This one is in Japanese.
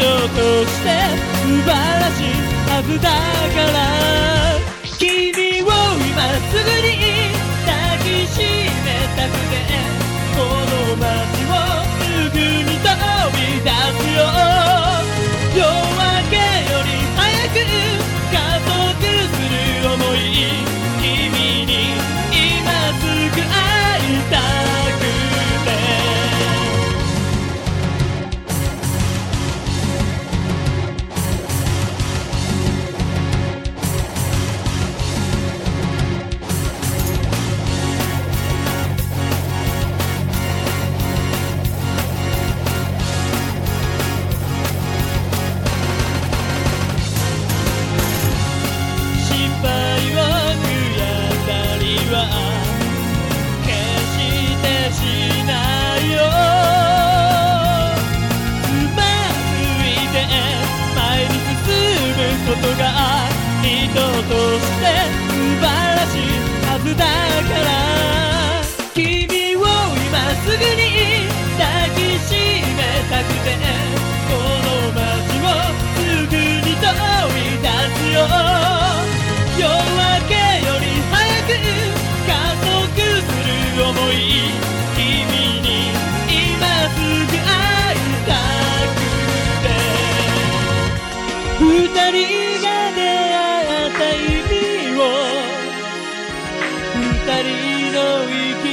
として素晴らしいはずだから。として素晴らしいはずだから。君を今すぐに抱きしめたくて。りの息